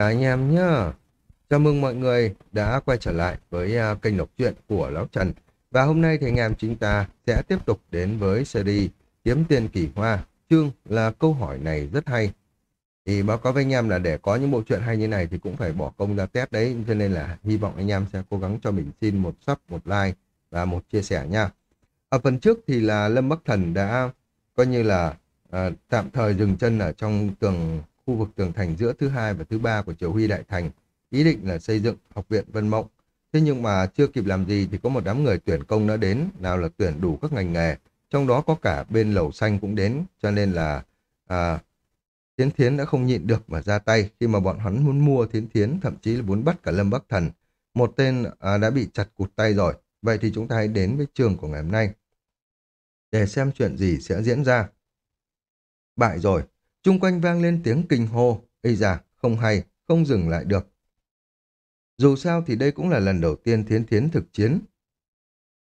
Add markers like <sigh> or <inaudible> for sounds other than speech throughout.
Cả anh em nhá. Chào mừng mọi người đã quay trở lại với uh, kênh đọc truyện của Lão Trần. Và hôm nay thì anh em chúng ta sẽ tiếp tục đến với series Kiếm Tiền Kỳ Hoa. Chương là câu hỏi này rất hay. Thì báo cáo với anh em là để có những bộ truyện hay như này thì cũng phải bỏ công ra test đấy. Cho nên là hy vọng anh em sẽ cố gắng cho mình xin một sub, một like và một chia sẻ nha. Ở phần trước thì là Lâm Bắc Thần đã coi như là à, tạm thời dừng chân ở trong tường khu vực tường thành giữa thứ hai và thứ ba của Triều Huy Đại Thành, ý định là xây dựng học viện Vân Mộng. Thế nhưng mà chưa kịp làm gì thì có một đám người tuyển công đã đến, nào là tuyển đủ các ngành nghề, trong đó có cả bên lầu xanh cũng đến, cho nên là à, Thiến Thiến đã không nhịn được mà ra tay khi mà bọn hắn muốn mua Thiến Thiến, thậm chí là muốn bắt cả Lâm Bắc Thần. Một tên à, đã bị chặt cụt tay rồi, vậy thì chúng ta hãy đến với trường của ngày hôm nay. Để xem chuyện gì sẽ diễn ra. Bại rồi, Trung quanh vang lên tiếng kinh hô, ây da, không hay, không dừng lại được. Dù sao thì đây cũng là lần đầu tiên thiến thiến thực chiến.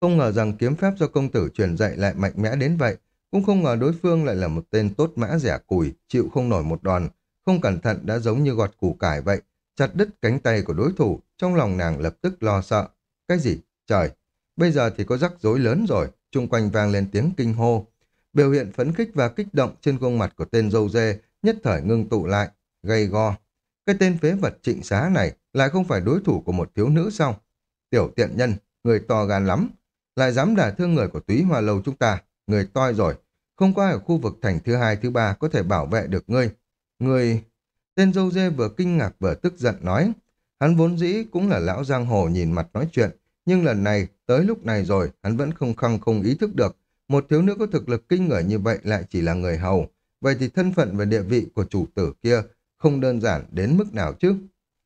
Không ngờ rằng kiếm pháp do công tử truyền dạy lại mạnh mẽ đến vậy, cũng không ngờ đối phương lại là một tên tốt mã rẻ củi, chịu không nổi một đòn, không cẩn thận đã giống như gọt củ cải vậy, chặt đứt cánh tay của đối thủ, trong lòng nàng lập tức lo sợ. Cái gì? Trời! Bây giờ thì có rắc rối lớn rồi, chung quanh vang lên tiếng kinh hô, Biểu hiện phấn khích và kích động trên gương mặt của tên dâu dê nhất thời ngưng tụ lại, gây go. Cái tên phế vật trịnh xá này lại không phải đối thủ của một thiếu nữ sao? Tiểu tiện nhân, người to gan lắm. Lại dám đả thương người của túy hoa lâu chúng ta, người toi rồi. Không có ở khu vực thành thứ hai, thứ ba có thể bảo vệ được ngươi. Người... Tên dâu dê vừa kinh ngạc vừa tức giận nói. Hắn vốn dĩ cũng là lão giang hồ nhìn mặt nói chuyện, nhưng lần này, tới lúc này rồi, hắn vẫn không khăng không ý thức được một thiếu nữ có thực lực kinh người như vậy lại chỉ là người hầu. Vậy thì thân phận và địa vị của chủ tử kia không đơn giản đến mức nào chứ?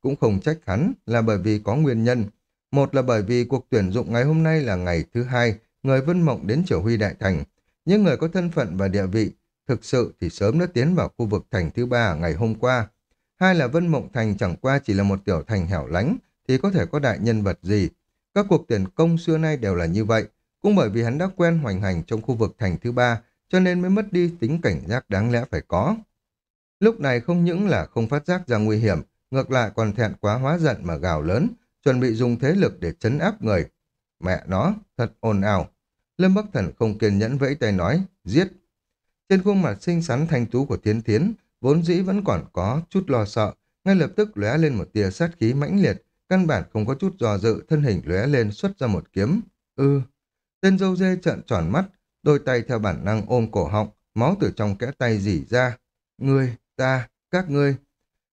Cũng không trách hắn là bởi vì có nguyên nhân. Một là bởi vì cuộc tuyển dụng ngày hôm nay là ngày thứ hai, người Vân Mộng đến Triều Huy Đại Thành. Những người có thân phận và địa vị thực sự thì sớm đã tiến vào khu vực thành thứ ba ngày hôm qua. Hai là Vân Mộng Thành chẳng qua chỉ là một tiểu thành hẻo lánh, thì có thể có đại nhân vật gì. Các cuộc tuyển công xưa nay đều là như vậy, cũng bởi vì hắn đã quen hoành hành trong khu vực thành thứ ba, cho nên mới mất đi tính cảnh giác đáng lẽ phải có. Lúc này không những là không phát giác ra nguy hiểm, ngược lại còn thẹn quá hóa giận mà gào lớn, chuẩn bị dùng thế lực để chấn áp người. Mẹ nó, thật ồn ào. Lâm Bắc Thần không kiên nhẫn vẫy tay nói, giết. Trên khuôn mặt xinh xắn thanh tú của Thiến Thiến, vốn dĩ vẫn còn có chút lo sợ, ngay lập tức lóe lên một tia sát khí mãnh liệt, căn bản không có chút do dự, thân hình lóe lên xuất ra một kiếm. Ư, Tên dâu dê trợn tròn mắt, đôi tay theo bản năng ôm cổ họng, máu từ trong kẽ tay dỉ ra. Ngươi, ta, các ngươi.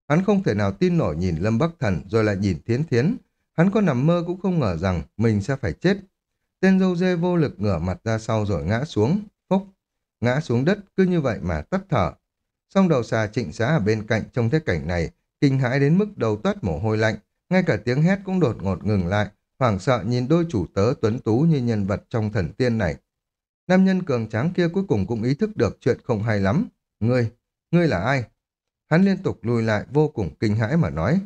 Hắn không thể nào tin nổi nhìn Lâm Bắc Thần rồi lại nhìn Thiến Thiến. Hắn có nằm mơ cũng không ngờ rằng mình sẽ phải chết. Tên dâu dê vô lực ngửa mặt ra sau rồi ngã xuống, phốc. Ngã xuống đất cứ như vậy mà tắt thở. Song đầu xà trịnh xá ở bên cạnh trong thế cảnh này, kinh hãi đến mức đầu toát mồ hôi lạnh. Ngay cả tiếng hét cũng đột ngột ngừng lại, hoảng sợ nhìn đôi chủ tớ tuấn tú như nhân vật trong thần tiên này. Nam nhân cường tráng kia cuối cùng cũng ý thức được chuyện không hay lắm. Ngươi, ngươi là ai? Hắn liên tục lùi lại vô cùng kinh hãi mà nói.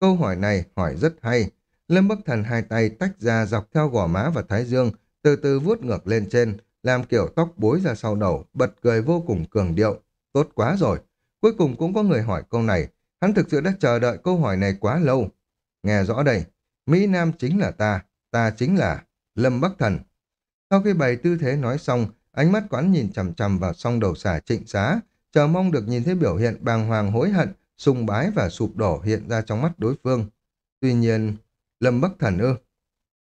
Câu hỏi này hỏi rất hay. Lâm Bắc Thần hai tay tách ra dọc theo gò má và thái dương, từ từ vuốt ngược lên trên, làm kiểu tóc bối ra sau đầu, bật cười vô cùng cường điệu. Tốt quá rồi. Cuối cùng cũng có người hỏi câu này. Hắn thực sự đã chờ đợi câu hỏi này quá lâu. Nghe rõ đây, Mỹ Nam chính là ta, ta chính là Lâm Bắc Thần. Sau khi bày tư thế nói xong, ánh mắt quán nhìn chằm chằm vào song đầu xà trịnh xá, chờ mong được nhìn thấy biểu hiện bàng hoàng hối hận, sùng bái và sụp đổ hiện ra trong mắt đối phương. Tuy nhiên, Lâm Bắc Thần ư.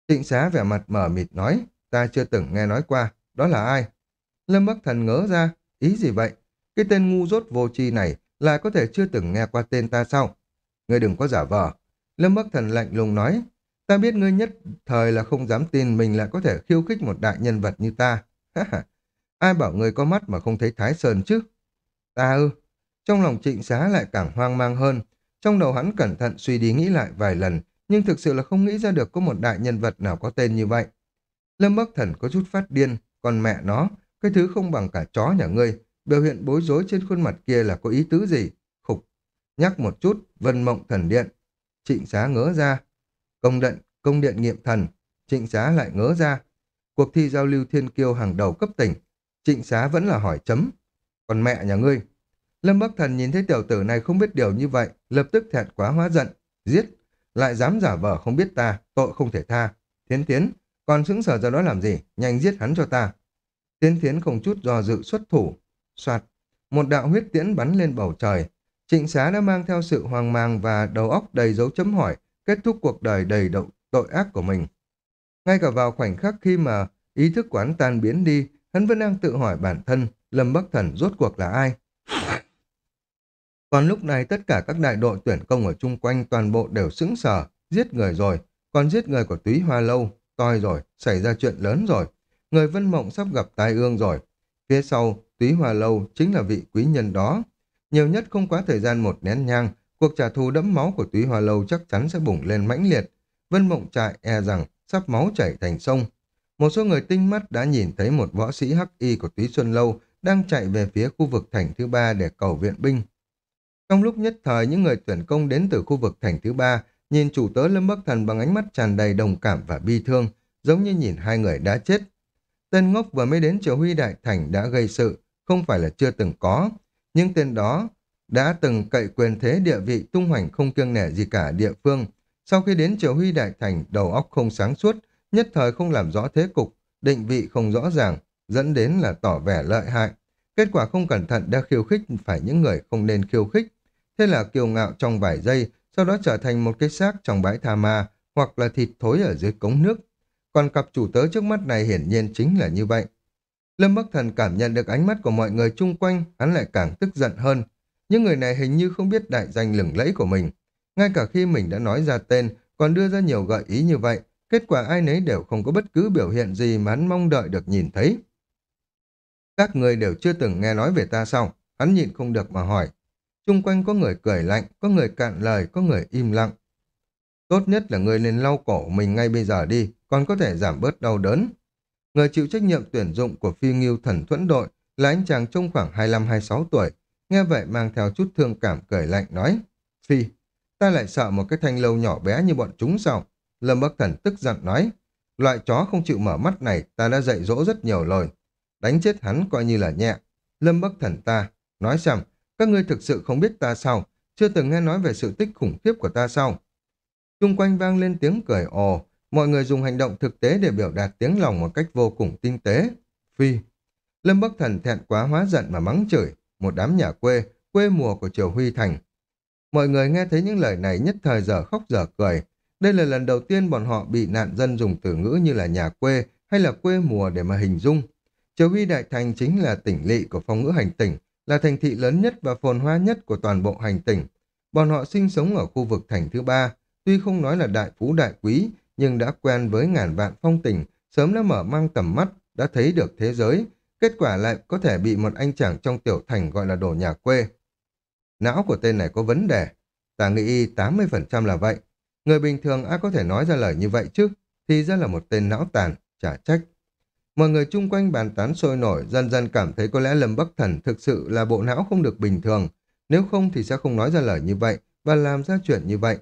Trịnh xá vẻ mặt mở mịt nói, ta chưa từng nghe nói qua, đó là ai? Lâm Bắc Thần ngớ ra, ý gì vậy? Cái tên ngu dốt vô tri này lại có thể chưa từng nghe qua tên ta sao? Ngươi đừng có giả vờ, Lâm Bắc Thần lạnh lùng nói, ta biết ngươi nhất thời là không dám tin mình lại có thể khiêu khích một đại nhân vật như ta. <laughs> Ai bảo ngươi có mắt mà không thấy Thái Sơn chứ? Ta ư? Trong lòng trịnh xá lại càng hoang mang hơn. Trong đầu hắn cẩn thận suy đi nghĩ lại vài lần, nhưng thực sự là không nghĩ ra được có một đại nhân vật nào có tên như vậy. Lâm Bắc Thần có chút phát điên, còn mẹ nó, cái thứ không bằng cả chó nhà ngươi, biểu hiện bối rối trên khuôn mặt kia là có ý tứ gì? Khục. Nhắc một chút, vân mộng thần điện, Trịnh xá ngỡ ra. Công điện, công điện nghiệm thần. Trịnh xá lại ngỡ ra. Cuộc thi giao lưu thiên kiêu hàng đầu cấp tỉnh. Trịnh xá vẫn là hỏi chấm. Còn mẹ nhà ngươi. Lâm Bắc Thần nhìn thấy tiểu tử này không biết điều như vậy, lập tức thẹn quá hóa giận. Giết! Lại dám giả vờ không biết ta, tội không thể tha. Thiến Thiến, còn xứng sở ra đó làm gì? Nhanh giết hắn cho ta. Thiến Thiến không chút do dự xuất thủ. Soạt! Một đạo huyết tiễn bắn lên bầu trời. Trịnh xá đã mang theo sự hoang mang và đầu óc đầy dấu chấm hỏi, kết thúc cuộc đời đầy đậu tội ác của mình. Ngay cả vào khoảnh khắc khi mà ý thức quán tan biến đi, hắn vẫn đang tự hỏi bản thân, Lâm Bắc Thần rốt cuộc là ai? Còn lúc này tất cả các đại đội tuyển công ở chung quanh toàn bộ đều sững sờ, giết người rồi, còn giết người của túy hoa lâu, toi rồi, xảy ra chuyện lớn rồi. Người vân mộng sắp gặp tai ương rồi. Phía sau, túy hoa lâu chính là vị quý nhân đó. Nhiều nhất không quá thời gian một nén nhang, cuộc trả thù đẫm máu của túy hoa lâu chắc chắn sẽ bùng lên mãnh liệt. Vân mộng trại e rằng sắp máu chảy thành sông. Một số người tinh mắt đã nhìn thấy một võ sĩ hắc y của túy xuân lâu đang chạy về phía khu vực thành thứ ba để cầu viện binh. Trong lúc nhất thời, những người tuyển công đến từ khu vực thành thứ ba nhìn chủ tớ Lâm Bắc Thần bằng ánh mắt tràn đầy đồng cảm và bi thương, giống như nhìn hai người đã chết. Tên ngốc vừa mới đến triều huy đại thành đã gây sự, không phải là chưa từng có. Nhưng tên đó đã từng cậy quyền thế địa vị tung hoành không kiêng nể gì cả địa phương. Sau khi đến triều huy đại thành, đầu óc không sáng suốt, nhất thời không làm rõ thế cục, định vị không rõ ràng, dẫn đến là tỏ vẻ lợi hại. Kết quả không cẩn thận đã khiêu khích phải những người không nên khiêu khích. Thế là kiêu ngạo trong vài giây, sau đó trở thành một cái xác trong bãi tha ma, hoặc là thịt thối ở dưới cống nước. Còn cặp chủ tớ trước mắt này hiển nhiên chính là như vậy. Lâm Bắc Thần cảm nhận được ánh mắt của mọi người chung quanh, hắn lại càng tức giận hơn. Những người này hình như không biết đại danh lừng lẫy của mình. Ngay cả khi mình đã nói ra tên, còn đưa ra nhiều gợi ý như vậy, kết quả ai nấy đều không có bất cứ biểu hiện gì mà hắn mong đợi được nhìn thấy. Các người đều chưa từng nghe nói về ta sao? Hắn nhịn không được mà hỏi. Trung quanh có người cười lạnh, có người cạn lời, có người im lặng. Tốt nhất là người nên lau cổ mình ngay bây giờ đi, còn có thể giảm bớt đau đớn. Người chịu trách nhiệm tuyển dụng của phi nghiêu thần thuẫn đội là anh chàng trông khoảng 25-26 tuổi. Nghe vậy mang theo chút thương cảm cười lạnh nói. Phi, ta lại sợ một cái thanh lâu nhỏ bé như bọn chúng sao? Lâm Bắc Thần tức giận nói. Loại chó không chịu mở mắt này ta đã dạy dỗ rất nhiều lời Đánh chết hắn coi như là nhẹ. Lâm Bắc Thần ta, nói xem, các ngươi thực sự không biết ta sao? Chưa từng nghe nói về sự tích khủng khiếp của ta sao? Trung quanh vang lên tiếng cười ồ, mọi người dùng hành động thực tế để biểu đạt tiếng lòng một cách vô cùng tinh tế. Phi. Lâm Bắc Thần thẹn quá hóa giận mà mắng chửi, một đám nhà quê, quê mùa của Triều Huy Thành. Mọi người nghe thấy những lời này nhất thời giờ khóc giờ cười. Đây là lần đầu tiên bọn họ bị nạn dân dùng từ ngữ như là nhà quê hay là quê mùa để mà hình dung. Triều Huy Đại Thành chính là tỉnh lỵ của phong ngữ hành tỉnh, là thành thị lớn nhất và phồn hoa nhất của toàn bộ hành tỉnh. Bọn họ sinh sống ở khu vực thành thứ ba, tuy không nói là đại phú đại quý, nhưng đã quen với ngàn vạn phong tình, sớm đã mở mang tầm mắt, đã thấy được thế giới, kết quả lại có thể bị một anh chàng trong tiểu thành gọi là đồ nhà quê. Não của tên này có vấn đề, ta nghĩ 80% là vậy. Người bình thường ai có thể nói ra lời như vậy chứ, thì ra là một tên não tàn, trả trách. Mọi người chung quanh bàn tán sôi nổi, dần dần cảm thấy có lẽ Lâm Bắc Thần thực sự là bộ não không được bình thường. Nếu không thì sẽ không nói ra lời như vậy và làm ra chuyện như vậy.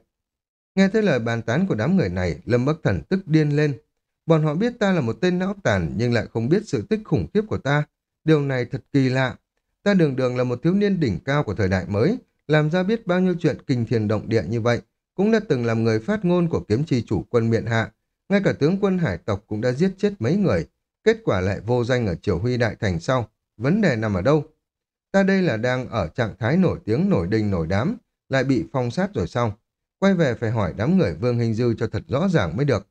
Nghe thấy lời bàn tán của đám người này, Lâm Bắc Thần tức điên lên. Bọn họ biết ta là một tên não tàn nhưng lại không biết sự tích khủng khiếp của ta. Điều này thật kỳ lạ. Ta đường đường là một thiếu niên đỉnh cao của thời đại mới, làm ra biết bao nhiêu chuyện kinh thiên động địa như vậy, cũng đã từng làm người phát ngôn của kiếm chi chủ quân miện hạ. Ngay cả tướng quân hải tộc cũng đã giết chết mấy người, kết quả lại vô danh ở triều huy đại thành sau. Vấn đề nằm ở đâu? Ta đây là đang ở trạng thái nổi tiếng nổi đình nổi đám, lại bị phong sát rồi xong. Quay về phải hỏi đám người Vương Hình Dư cho thật rõ ràng mới được.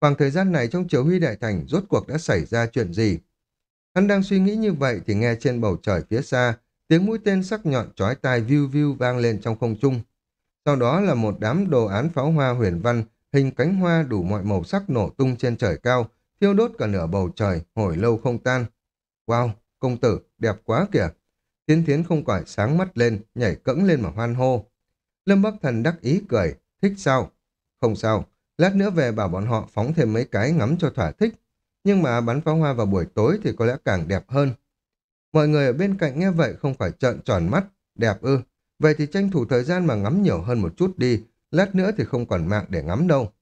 Khoảng thời gian này trong triều huy đại thành rốt cuộc đã xảy ra chuyện gì? Hắn đang suy nghĩ như vậy thì nghe trên bầu trời phía xa, tiếng mũi tên sắc nhọn chói tai viu viu vang lên trong không trung. Sau đó là một đám đồ án pháo hoa huyền văn, hình cánh hoa đủ mọi màu sắc nổ tung trên trời cao, thiêu đốt cả nửa bầu trời, hồi lâu không tan. Wow, công tử, đẹp quá kìa. Tiến Thiến không khỏi sáng mắt lên, nhảy cẫng lên mà hoan hô. Lâm Bắc Thần đắc ý cười, thích sao? Không sao, lát nữa về bảo bọn họ phóng thêm mấy cái ngắm cho thỏa thích. Nhưng mà bắn pháo hoa vào buổi tối thì có lẽ càng đẹp hơn. Mọi người ở bên cạnh nghe vậy không phải trợn tròn mắt, đẹp ư. Vậy thì tranh thủ thời gian mà ngắm nhiều hơn một chút đi, lát nữa thì không còn mạng để ngắm đâu.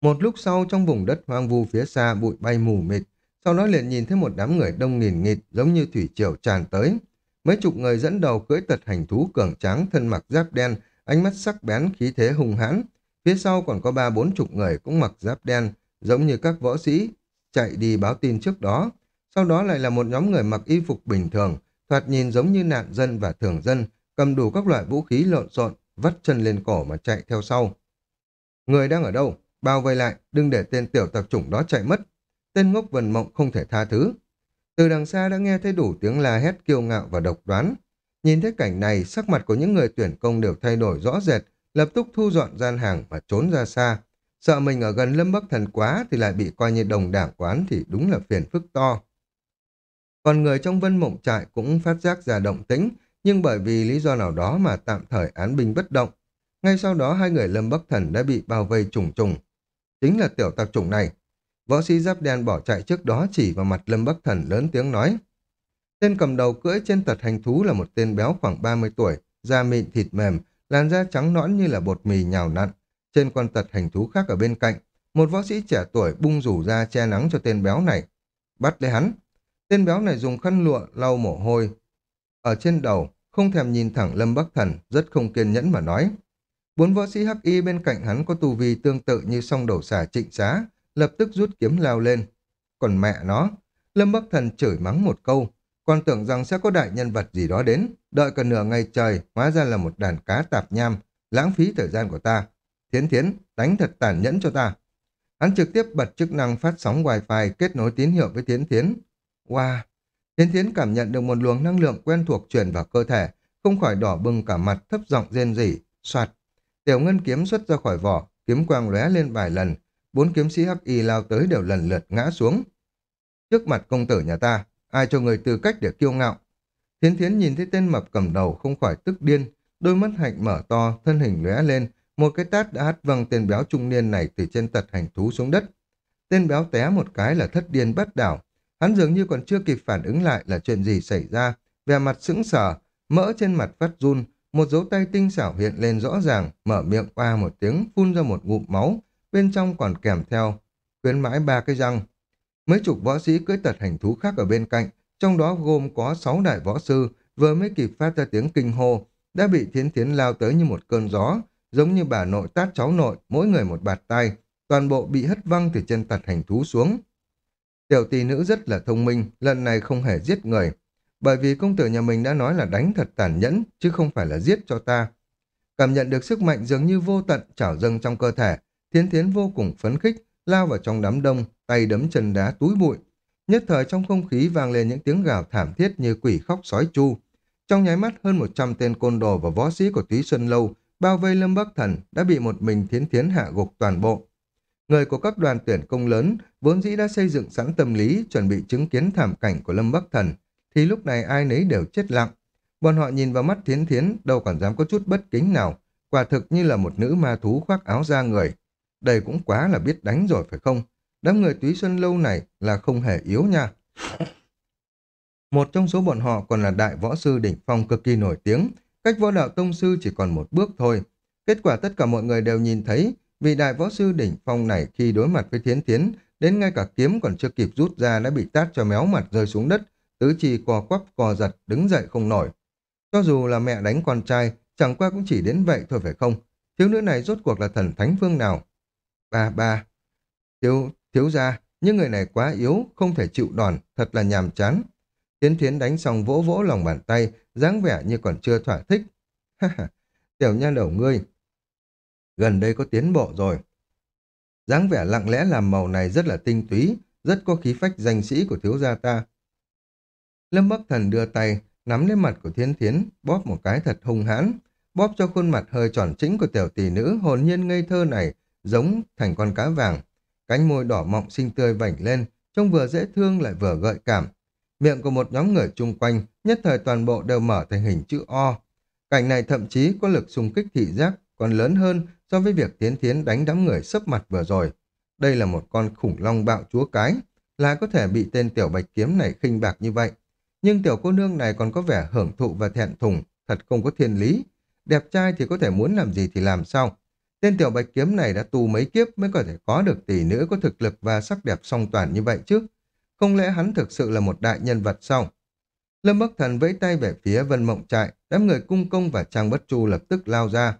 Một lúc sau trong vùng đất hoang vu phía xa bụi bay mù mịt, sau đó liền nhìn thấy một đám người đông nghìn nghịt giống như thủy triều tràn tới. Mấy chục người dẫn đầu cưỡi tật hành thú cường tráng thân mặc giáp đen, ánh mắt sắc bén khí thế hung hãn. Phía sau còn có ba bốn chục người cũng mặc giáp đen, giống như các võ sĩ, chạy đi báo tin trước đó. Sau đó lại là một nhóm người mặc y phục bình thường, thoạt nhìn giống như nạn dân và thường dân, cầm đủ các loại vũ khí lộn xộn, vắt chân lên cổ mà chạy theo sau. Người đang ở đâu? Bao vây lại, đừng để tên tiểu tập chủng đó chạy mất. Tên ngốc vần mộng không thể tha thứ. Từ đằng xa đã nghe thấy đủ tiếng la hét kiêu ngạo và độc đoán. Nhìn thấy cảnh này, sắc mặt của những người tuyển công đều thay đổi rõ rệt, lập tức thu dọn gian hàng và trốn ra xa. Sợ mình ở gần Lâm Bắc Thần quá thì lại bị coi như đồng đảng quán thì đúng là phiền phức to. Còn người trong vân mộng trại cũng phát giác ra động tĩnh, nhưng bởi vì lý do nào đó mà tạm thời án binh bất động. Ngay sau đó hai người Lâm Bắc Thần đã bị bao vây trùng trùng. Chính là tiểu tạc trùng này. Võ sĩ giáp đen bỏ chạy trước đó chỉ vào mặt Lâm Bắc Thần lớn tiếng nói. Tên cầm đầu cưỡi trên tật hành thú là một tên béo khoảng 30 tuổi, da mịn thịt mềm, làn da trắng nõn như là bột mì nhào nặn. Trên con tật hành thú khác ở bên cạnh, một võ sĩ trẻ tuổi bung rủ ra che nắng cho tên béo này. Bắt lấy hắn. Tên béo này dùng khăn lụa lau mồ hôi. Ở trên đầu, không thèm nhìn thẳng Lâm Bắc Thần, rất không kiên nhẫn mà nói. Bốn võ sĩ hắc y bên cạnh hắn có tu vi tương tự như song đầu xà trịnh xá, lập tức rút kiếm lao lên. Còn mẹ nó, Lâm Bắc Thần chửi mắng một câu, còn tưởng rằng sẽ có đại nhân vật gì đó đến, đợi cả nửa ngày trời, hóa ra là một đàn cá tạp nham, lãng phí thời gian của ta. Thiến thiến, đánh thật tàn nhẫn cho ta. Hắn trực tiếp bật chức năng phát sóng wifi kết nối tín hiệu với thiến thiến. Wow! Thiến thiến cảm nhận được một luồng năng lượng quen thuộc truyền vào cơ thể, không khỏi đỏ bừng cả mặt thấp giọng rên rỉ, soạt. Tiểu ngân kiếm xuất ra khỏi vỏ, kiếm quang lóe lên vài lần, bốn kiếm sĩ hắc y lao tới đều lần lượt ngã xuống. Trước mặt công tử nhà ta, ai cho người tư cách để kiêu ngạo? Thiến thiến nhìn thấy tên mập cầm đầu không khỏi tức điên, đôi mắt hạnh mở to, thân hình lóe lên, một cái tát đã hất văng tên béo trung niên này từ trên tật hành thú xuống đất. Tên béo té một cái là thất điên bắt đảo, hắn dường như còn chưa kịp phản ứng lại là chuyện gì xảy ra, vẻ mặt sững sờ, mỡ trên mặt phát run, một dấu tay tinh xảo hiện lên rõ ràng, mở miệng qua một tiếng, phun ra một ngụm máu, bên trong còn kèm theo, khuyến mãi ba cái răng. Mấy chục võ sĩ cưỡi tật hành thú khác ở bên cạnh, trong đó gồm có sáu đại võ sư, vừa mới kịp phát ra tiếng kinh hô, đã bị thiến thiến lao tới như một cơn gió, giống như bà nội tát cháu nội, mỗi người một bạt tay, toàn bộ bị hất văng từ chân tật hành thú xuống. Tiểu tỷ nữ rất là thông minh, lần này không hề giết người, bởi vì công tử nhà mình đã nói là đánh thật tàn nhẫn, chứ không phải là giết cho ta. Cảm nhận được sức mạnh dường như vô tận trào dâng trong cơ thể, thiến thiến vô cùng phấn khích, lao vào trong đám đông, tay đấm chân đá túi bụi. Nhất thời trong không khí vang lên những tiếng gào thảm thiết như quỷ khóc sói chu. Trong nháy mắt hơn 100 tên côn đồ và võ sĩ của Túy Xuân Lâu bao vây Lâm Bắc Thần đã bị một mình thiến thiến hạ gục toàn bộ. Người của các đoàn tuyển công lớn vốn dĩ đã xây dựng sẵn tâm lý chuẩn bị chứng kiến thảm cảnh của Lâm Bắc Thần, thì lúc này ai nấy đều chết lặng. Bọn họ nhìn vào mắt thiến thiến đâu còn dám có chút bất kính nào, quả thực như là một nữ ma thú khoác áo da người. Đây cũng quá là biết đánh rồi phải không? Đám người túy xuân lâu này là không hề yếu nha. Một trong số bọn họ còn là đại võ sư đỉnh phong cực kỳ nổi tiếng, cách võ đạo tông sư chỉ còn một bước thôi. Kết quả tất cả mọi người đều nhìn thấy, vị đại võ sư đỉnh phong này khi đối mặt với thiến thiến, đến ngay cả kiếm còn chưa kịp rút ra đã bị tát cho méo mặt rơi xuống đất, tứ chi co quắp co giật, đứng dậy không nổi. Cho dù là mẹ đánh con trai, chẳng qua cũng chỉ đến vậy thôi phải không? Thiếu nữ này rốt cuộc là thần thánh phương nào? Ba ba, thiếu, thiếu gia, những người này quá yếu, không thể chịu đòn, thật là nhàm chán. Tiến Thiến đánh xong vỗ vỗ lòng bàn tay, dáng vẻ như còn chưa thỏa thích. <laughs> Tiểu nha đầu ngươi, gần đây có tiến bộ rồi. dáng vẻ lặng lẽ làm màu này rất là tinh túy, rất có khí phách danh sĩ của thiếu gia ta. Lâm Bắc Thần đưa tay, nắm lấy mặt của Thiên Thiến, bóp một cái thật hung hãn, bóp cho khuôn mặt hơi tròn chính của tiểu tỷ nữ hồn nhiên ngây thơ này, giống thành con cá vàng. Cánh môi đỏ mọng xinh tươi vảnh lên, trông vừa dễ thương lại vừa gợi cảm. Miệng của một nhóm người chung quanh, nhất thời toàn bộ đều mở thành hình chữ O. Cảnh này thậm chí có lực xung kích thị giác còn lớn hơn so với việc tiến tiến đánh đám người sấp mặt vừa rồi. Đây là một con khủng long bạo chúa cái, là có thể bị tên tiểu bạch kiếm này khinh bạc như vậy. Nhưng tiểu cô nương này còn có vẻ hưởng thụ và thẹn thùng, thật không có thiên lý. Đẹp trai thì có thể muốn làm gì thì làm sao. Tên tiểu bạch kiếm này đã tu mấy kiếp mới có thể có được tỷ nữ có thực lực và sắc đẹp song toàn như vậy chứ. Không lẽ hắn thực sự là một đại nhân vật sao? Lâm Bắc Thần vẫy tay về phía Vân Mộng Trại, đám người cung công và Trang Bất Chu lập tức lao ra.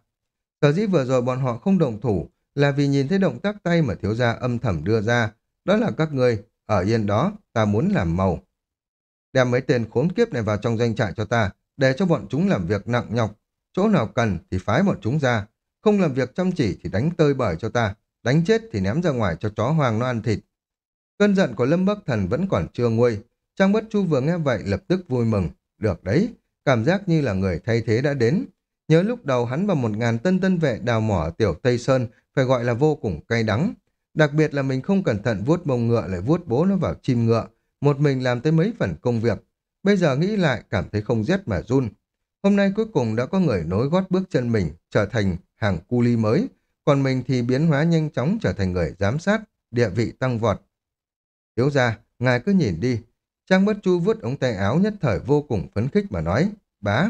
Sở dĩ vừa rồi bọn họ không động thủ là vì nhìn thấy động tác tay mà thiếu gia âm thầm đưa ra. Đó là các người, ở yên đó, ta muốn làm màu. Đem mấy tên khốn kiếp này vào trong doanh trại cho ta, để cho bọn chúng làm việc nặng nhọc. Chỗ nào cần thì phái bọn chúng ra. Không làm việc chăm chỉ thì đánh tơi bời cho ta. Đánh chết thì ném ra ngoài cho chó hoàng nó ăn thịt. Cơn giận của Lâm Bắc Thần vẫn còn chưa nguôi. Trang Bất Chu vừa nghe vậy lập tức vui mừng. Được đấy, cảm giác như là người thay thế đã đến. Nhớ lúc đầu hắn và một ngàn tân tân vệ đào mỏ tiểu Tây Sơn phải gọi là vô cùng cay đắng. Đặc biệt là mình không cẩn thận vuốt bông ngựa lại vuốt bố nó vào chim ngựa. Một mình làm tới mấy phần công việc. Bây giờ nghĩ lại cảm thấy không rét mà run. Hôm nay cuối cùng đã có người nối gót bước chân mình trở thành hàng cu ly mới. Còn mình thì biến hóa nhanh chóng trở thành người giám sát, địa vị tăng vọt. Thiếu ra, ngài cứ nhìn đi. Trang bất chu vuốt ống tay áo nhất thời vô cùng phấn khích mà nói. Bá,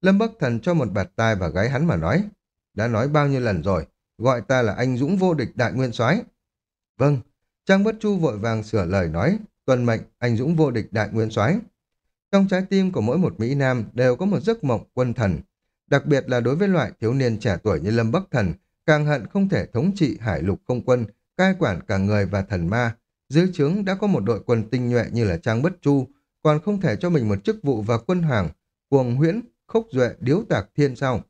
Lâm Bắc Thần cho một bạt tai và gáy hắn mà nói. Đã nói bao nhiêu lần rồi, gọi ta là anh Dũng vô địch đại nguyên soái. Vâng, Trang Bất Chu vội vàng sửa lời nói, tuần mệnh anh Dũng vô địch đại nguyên soái. Trong trái tim của mỗi một Mỹ Nam đều có một giấc mộng quân thần. Đặc biệt là đối với loại thiếu niên trẻ tuổi như Lâm Bắc Thần, càng hận không thể thống trị hải lục không quân, cai quản cả người và thần ma. Dưới trướng đã có một đội quân tinh nhuệ như là Trang Bất Chu, còn không thể cho mình một chức vụ và quân hoàng, cuồng huyễn, khốc duệ điếu tạc thiên sao.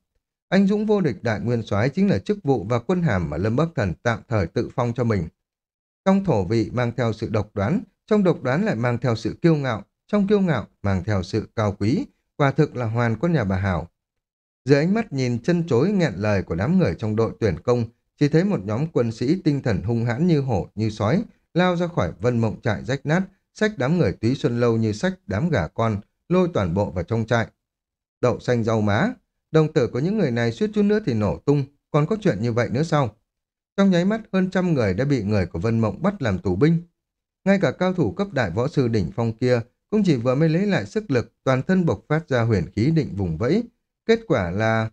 Anh Dũng vô địch đại nguyên soái chính là chức vụ và quân hàm mà Lâm Bắc Thần tạm thời tự phong cho mình. Trong thổ vị mang theo sự độc đoán, trong độc đoán lại mang theo sự kiêu ngạo, trong kiêu ngạo mang theo sự cao quý, quả thực là hoàn con nhà bà Hảo. Dưới ánh mắt nhìn chân chối nghẹn lời của đám người trong đội tuyển công, chỉ thấy một nhóm quân sĩ tinh thần hung hãn như hổ, như sói, lao ra khỏi vân mộng trại rách nát, sách đám người túy xuân lâu như sách đám gà con, lôi toàn bộ vào trong trại đậu xanh rau má. Đồng tử của những người này suýt chút nữa thì nổ tung, còn có chuyện như vậy nữa sao? Trong nháy mắt hơn trăm người đã bị người của Vân Mộng bắt làm tù binh. Ngay cả cao thủ cấp đại võ sư đỉnh phong kia cũng chỉ vừa mới lấy lại sức lực, toàn thân bộc phát ra huyền khí định vùng vẫy. Kết quả là